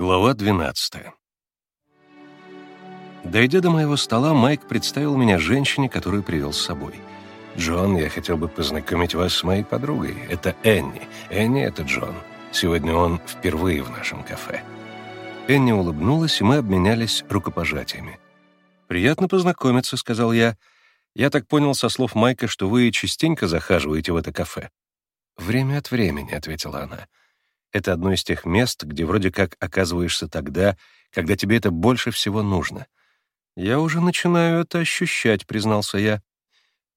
Глава 12 Дойдя до моего стола, Майк представил меня женщине, которую привел с собой. «Джон, я хотел бы познакомить вас с моей подругой. Это Энни. Энни — это Джон. Сегодня он впервые в нашем кафе». Энни улыбнулась, и мы обменялись рукопожатиями. «Приятно познакомиться», — сказал я. «Я так понял со слов Майка, что вы частенько захаживаете в это кафе». «Время от времени», — ответила она. Это одно из тех мест, где вроде как оказываешься тогда, когда тебе это больше всего нужно. «Я уже начинаю это ощущать», — признался я.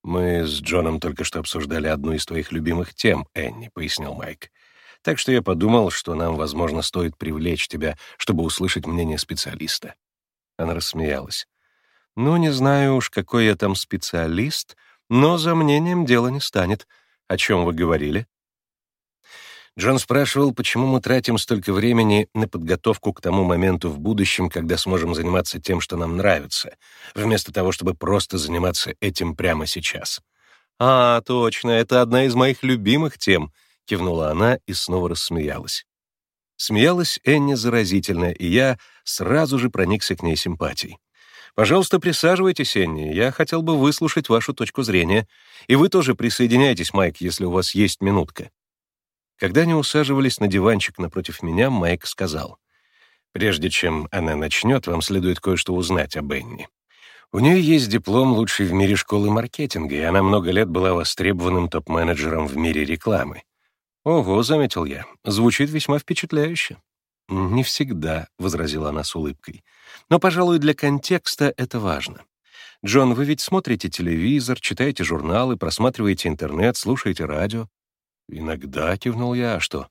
«Мы с Джоном только что обсуждали одну из твоих любимых тем, Энни», — пояснил Майк. «Так что я подумал, что нам, возможно, стоит привлечь тебя, чтобы услышать мнение специалиста». Она рассмеялась. «Ну, не знаю уж, какой я там специалист, но за мнением дело не станет. О чем вы говорили?» Джон спрашивал, почему мы тратим столько времени на подготовку к тому моменту в будущем, когда сможем заниматься тем, что нам нравится, вместо того, чтобы просто заниматься этим прямо сейчас. «А, точно, это одна из моих любимых тем», — кивнула она и снова рассмеялась. Смеялась Энни заразительно, и я сразу же проникся к ней симпатией. «Пожалуйста, присаживайтесь, Энни, я хотел бы выслушать вашу точку зрения. И вы тоже присоединяйтесь, Майк, если у вас есть минутка». Когда они усаживались на диванчик напротив меня, Майк сказал, «Прежде чем она начнет, вам следует кое-что узнать об Энни. У нее есть диплом лучшей в мире школы маркетинга, и она много лет была востребованным топ-менеджером в мире рекламы. «Ого», — заметил я, — «звучит весьма впечатляюще». «Не всегда», — возразила она с улыбкой. «Но, пожалуй, для контекста это важно. Джон, вы ведь смотрите телевизор, читаете журналы, просматриваете интернет, слушаете радио. «Иногда», — кивнул я, — «а что?»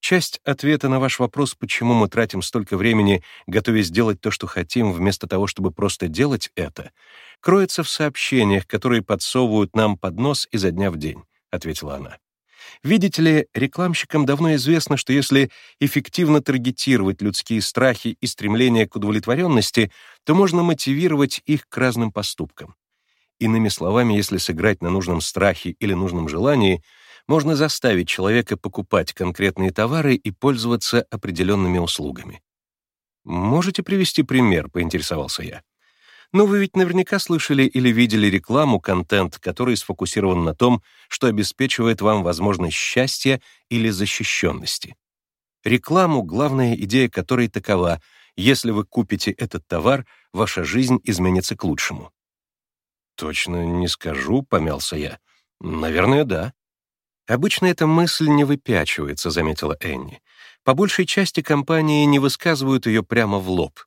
Часть ответа на ваш вопрос, почему мы тратим столько времени, готовясь сделать то, что хотим, вместо того, чтобы просто делать это, кроется в сообщениях, которые подсовывают нам под нос изо дня в день, — ответила она. Видите ли, рекламщикам давно известно, что если эффективно таргетировать людские страхи и стремления к удовлетворенности, то можно мотивировать их к разным поступкам. Иными словами, если сыграть на нужном страхе или нужном желании — можно заставить человека покупать конкретные товары и пользоваться определенными услугами. «Можете привести пример?» — поинтересовался я. «Но вы ведь наверняка слышали или видели рекламу, контент, который сфокусирован на том, что обеспечивает вам возможность счастья или защищенности. Рекламу, главная идея которой такова — если вы купите этот товар, ваша жизнь изменится к лучшему». «Точно не скажу», — помялся я. «Наверное, да». «Обычно эта мысль не выпячивается», — заметила Энни. «По большей части компании не высказывают ее прямо в лоб.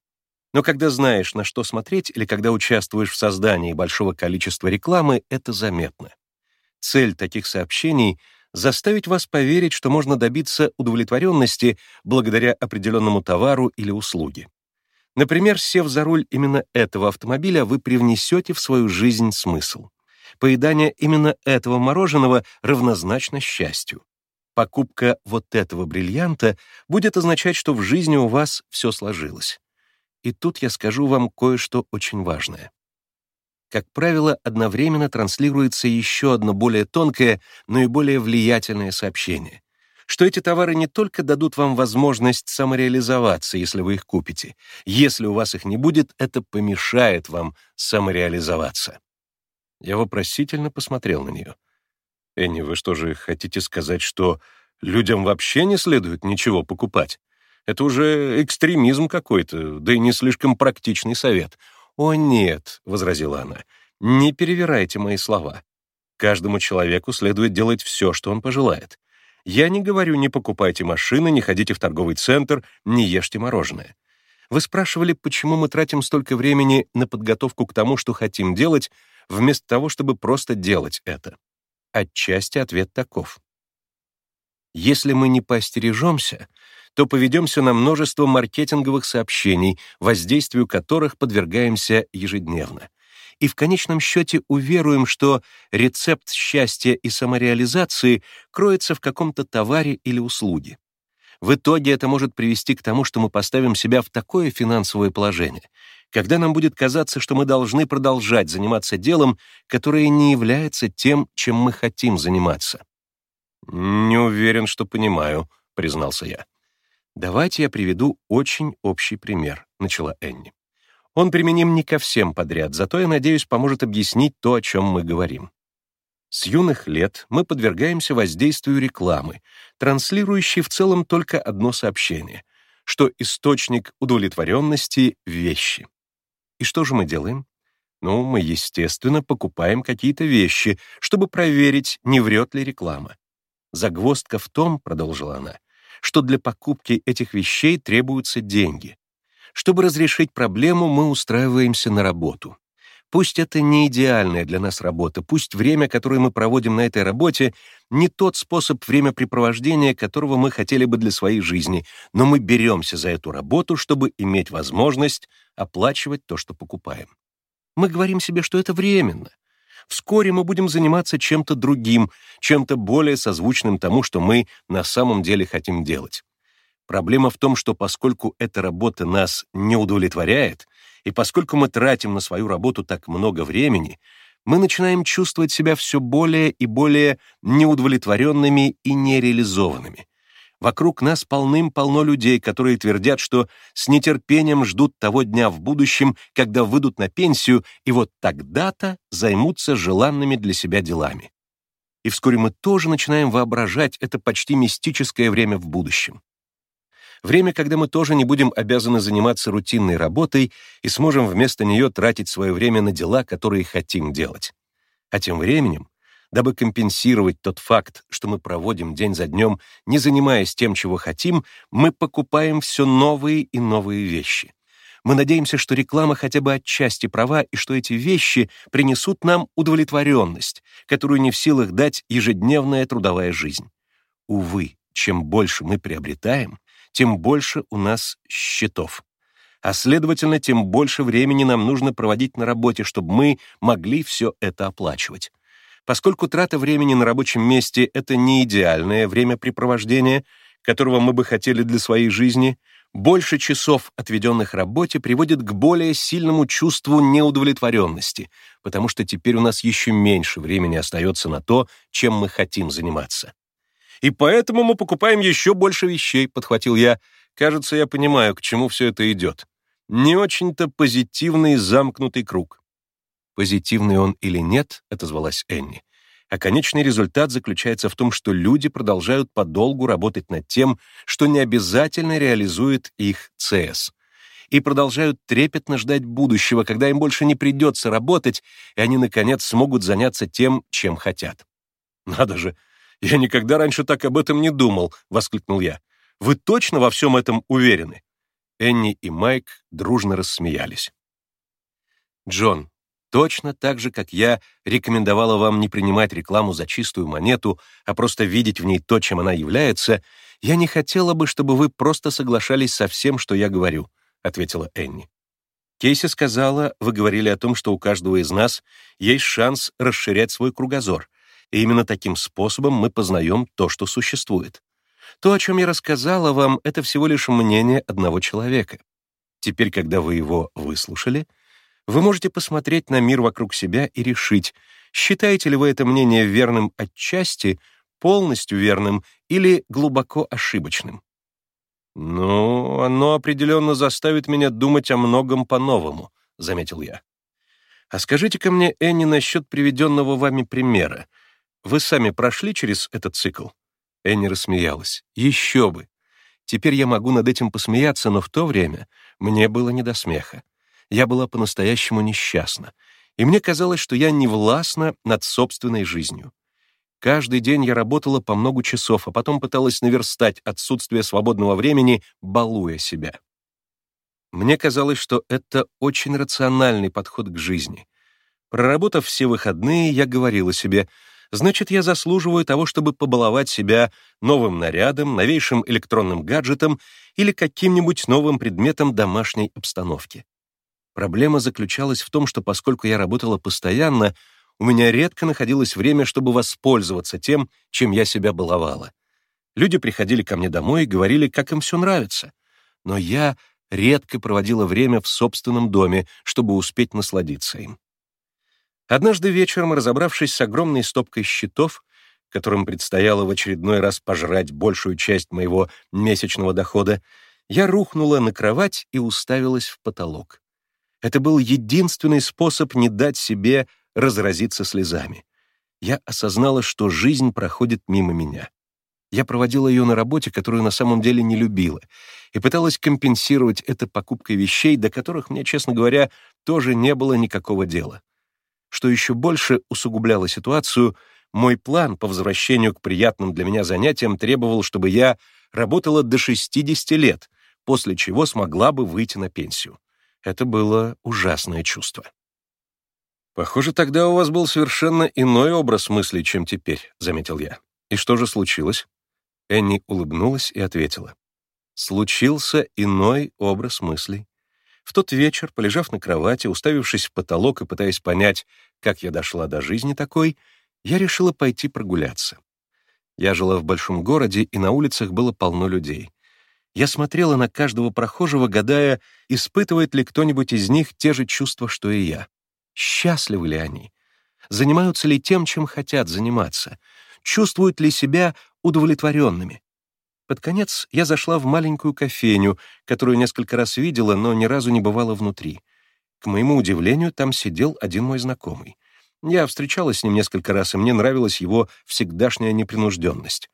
Но когда знаешь, на что смотреть, или когда участвуешь в создании большого количества рекламы, это заметно. Цель таких сообщений — заставить вас поверить, что можно добиться удовлетворенности благодаря определенному товару или услуге. Например, сев за руль именно этого автомобиля, вы привнесете в свою жизнь смысл. Поедание именно этого мороженого равнозначно счастью. Покупка вот этого бриллианта будет означать, что в жизни у вас все сложилось. И тут я скажу вам кое-что очень важное. Как правило, одновременно транслируется еще одно более тонкое, но и более влиятельное сообщение — что эти товары не только дадут вам возможность самореализоваться, если вы их купите. Если у вас их не будет, это помешает вам самореализоваться. Я вопросительно посмотрел на нее. «Энни, вы что же хотите сказать, что людям вообще не следует ничего покупать? Это уже экстремизм какой-то, да и не слишком практичный совет». «О, нет», — возразила она, — «не перевирайте мои слова. Каждому человеку следует делать все, что он пожелает. Я не говорю, не покупайте машины, не ходите в торговый центр, не ешьте мороженое. Вы спрашивали, почему мы тратим столько времени на подготовку к тому, что хотим делать, вместо того, чтобы просто делать это? Отчасти ответ таков. Если мы не поостережемся, то поведемся на множество маркетинговых сообщений, воздействию которых подвергаемся ежедневно. И в конечном счете уверуем, что рецепт счастья и самореализации кроется в каком-то товаре или услуге. В итоге это может привести к тому, что мы поставим себя в такое финансовое положение, когда нам будет казаться, что мы должны продолжать заниматься делом, которое не является тем, чем мы хотим заниматься. «Не уверен, что понимаю», — признался я. «Давайте я приведу очень общий пример», — начала Энни. «Он применим не ко всем подряд, зато, я надеюсь, поможет объяснить то, о чем мы говорим. С юных лет мы подвергаемся воздействию рекламы, транслирующей в целом только одно сообщение, что источник удовлетворенности — вещи. И что же мы делаем? Ну, мы, естественно, покупаем какие-то вещи, чтобы проверить, не врет ли реклама. Загвоздка в том, — продолжила она, — что для покупки этих вещей требуются деньги. Чтобы разрешить проблему, мы устраиваемся на работу. Пусть это не идеальная для нас работа, пусть время, которое мы проводим на этой работе, не тот способ времяпрепровождения, которого мы хотели бы для своей жизни, но мы беремся за эту работу, чтобы иметь возможность оплачивать то, что покупаем. Мы говорим себе, что это временно. Вскоре мы будем заниматься чем-то другим, чем-то более созвучным тому, что мы на самом деле хотим делать. Проблема в том, что поскольку эта работа нас не удовлетворяет, и поскольку мы тратим на свою работу так много времени, мы начинаем чувствовать себя все более и более неудовлетворенными и нереализованными. Вокруг нас полным-полно людей, которые твердят, что с нетерпением ждут того дня в будущем, когда выйдут на пенсию, и вот тогда-то займутся желанными для себя делами. И вскоре мы тоже начинаем воображать это почти мистическое время в будущем. Время, когда мы тоже не будем обязаны заниматься рутинной работой и сможем вместо нее тратить свое время на дела, которые хотим делать. А тем временем, дабы компенсировать тот факт, что мы проводим день за днем, не занимаясь тем, чего хотим, мы покупаем все новые и новые вещи. Мы надеемся, что реклама хотя бы отчасти права и что эти вещи принесут нам удовлетворенность, которую не в силах дать ежедневная трудовая жизнь. Увы, чем больше мы приобретаем, тем больше у нас счетов. А следовательно, тем больше времени нам нужно проводить на работе, чтобы мы могли все это оплачивать. Поскольку трата времени на рабочем месте — это не идеальное времяпрепровождение, которого мы бы хотели для своей жизни, больше часов, отведенных работе, приводит к более сильному чувству неудовлетворенности, потому что теперь у нас еще меньше времени остается на то, чем мы хотим заниматься. И поэтому мы покупаем еще больше вещей», — подхватил я. «Кажется, я понимаю, к чему все это идет. Не очень-то позитивный замкнутый круг». «Позитивный он или нет», — отозвалась Энни. А конечный результат заключается в том, что люди продолжают подолгу работать над тем, что не обязательно реализует их ЦС. И продолжают трепетно ждать будущего, когда им больше не придется работать, и они, наконец, смогут заняться тем, чем хотят. Надо же, «Я никогда раньше так об этом не думал», — воскликнул я. «Вы точно во всем этом уверены?» Энни и Майк дружно рассмеялись. «Джон, точно так же, как я рекомендовала вам не принимать рекламу за чистую монету, а просто видеть в ней то, чем она является, я не хотела бы, чтобы вы просто соглашались со всем, что я говорю», — ответила Энни. Кейси сказала, вы говорили о том, что у каждого из нас есть шанс расширять свой кругозор, и именно таким способом мы познаем то, что существует. То, о чем я рассказала вам, это всего лишь мнение одного человека. Теперь, когда вы его выслушали, вы можете посмотреть на мир вокруг себя и решить, считаете ли вы это мнение верным отчасти, полностью верным или глубоко ошибочным. «Ну, оно определенно заставит меня думать о многом по-новому», — заметил я. «А скажите-ка мне, Энни, насчет приведенного вами примера. Вы сами прошли через этот цикл?» Энни рассмеялась. «Еще бы! Теперь я могу над этим посмеяться, но в то время мне было не до смеха. Я была по-настоящему несчастна, и мне казалось, что я не властна над собственной жизнью. Каждый день я работала по много часов, а потом пыталась наверстать отсутствие свободного времени, балуя себя. Мне казалось, что это очень рациональный подход к жизни. Проработав все выходные, я говорила себе — значит, я заслуживаю того, чтобы побаловать себя новым нарядом, новейшим электронным гаджетом или каким-нибудь новым предметом домашней обстановки. Проблема заключалась в том, что поскольку я работала постоянно, у меня редко находилось время, чтобы воспользоваться тем, чем я себя баловала. Люди приходили ко мне домой и говорили, как им все нравится. Но я редко проводила время в собственном доме, чтобы успеть насладиться им. Однажды вечером, разобравшись с огромной стопкой счетов, которым предстояло в очередной раз пожрать большую часть моего месячного дохода, я рухнула на кровать и уставилась в потолок. Это был единственный способ не дать себе разразиться слезами. Я осознала, что жизнь проходит мимо меня. Я проводила ее на работе, которую на самом деле не любила, и пыталась компенсировать это покупкой вещей, до которых мне, честно говоря, тоже не было никакого дела. Что еще больше усугубляло ситуацию, мой план по возвращению к приятным для меня занятиям требовал, чтобы я работала до 60 лет, после чего смогла бы выйти на пенсию. Это было ужасное чувство. «Похоже, тогда у вас был совершенно иной образ мыслей, чем теперь», — заметил я. «И что же случилось?» Энни улыбнулась и ответила. Случился иной образ мыслей. В тот вечер, полежав на кровати, уставившись в потолок и пытаясь понять, как я дошла до жизни такой, я решила пойти прогуляться. Я жила в большом городе, и на улицах было полно людей. Я смотрела на каждого прохожего, гадая, испытывает ли кто-нибудь из них те же чувства, что и я. Счастливы ли они? Занимаются ли тем, чем хотят заниматься? Чувствуют ли себя удовлетворенными. Под конец я зашла в маленькую кофейню, которую несколько раз видела, но ни разу не бывала внутри. К моему удивлению, там сидел один мой знакомый. Я встречалась с ним несколько раз, и мне нравилась его всегдашняя непринужденность.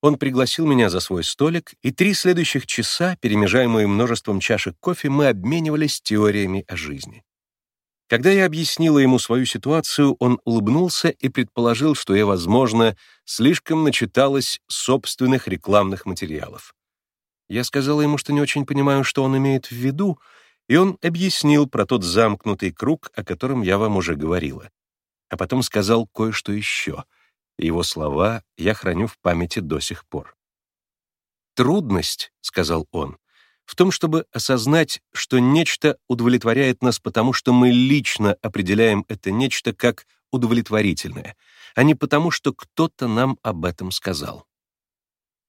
Он пригласил меня за свой столик, и три следующих часа, перемежаемые множеством чашек кофе, мы обменивались теориями о жизни. Когда я объяснила ему свою ситуацию, он улыбнулся и предположил, что я, возможно, слишком начиталась собственных рекламных материалов. Я сказала ему, что не очень понимаю, что он имеет в виду, и он объяснил про тот замкнутый круг, о котором я вам уже говорила. А потом сказал кое-что еще. Его слова я храню в памяти до сих пор. «Трудность», — сказал он, в том, чтобы осознать, что нечто удовлетворяет нас потому, что мы лично определяем это нечто как удовлетворительное, а не потому, что кто-то нам об этом сказал.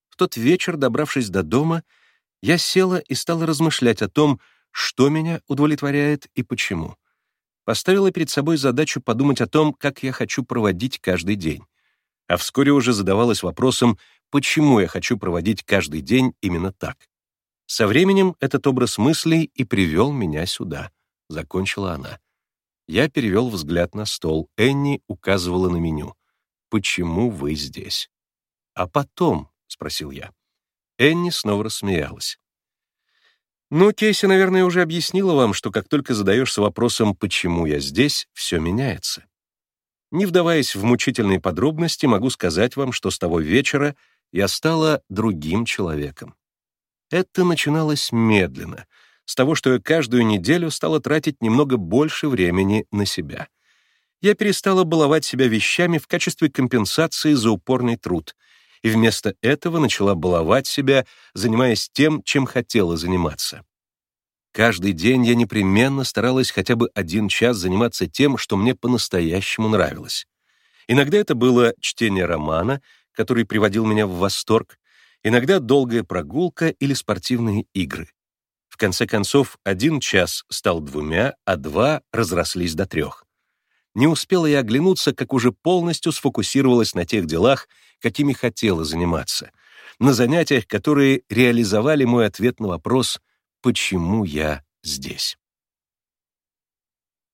В тот вечер, добравшись до дома, я села и стала размышлять о том, что меня удовлетворяет и почему. Поставила перед собой задачу подумать о том, как я хочу проводить каждый день. А вскоре уже задавалась вопросом, почему я хочу проводить каждый день именно так. Со временем этот образ мыслей и привел меня сюда, — закончила она. Я перевел взгляд на стол. Энни указывала на меню. «Почему вы здесь?» «А потом?» — спросил я. Энни снова рассмеялась. «Ну, Кейси, наверное, уже объяснила вам, что как только задаешься вопросом «почему я здесь?», все меняется. Не вдаваясь в мучительные подробности, могу сказать вам, что с того вечера я стала другим человеком. Это начиналось медленно, с того, что я каждую неделю стала тратить немного больше времени на себя. Я перестала баловать себя вещами в качестве компенсации за упорный труд, и вместо этого начала баловать себя, занимаясь тем, чем хотела заниматься. Каждый день я непременно старалась хотя бы один час заниматься тем, что мне по-настоящему нравилось. Иногда это было чтение романа, который приводил меня в восторг, иногда долгая прогулка или спортивные игры. В конце концов, один час стал двумя, а два разрослись до трех. Не успела я оглянуться, как уже полностью сфокусировалась на тех делах, какими хотела заниматься, на занятиях, которые реализовали мой ответ на вопрос «Почему я здесь?».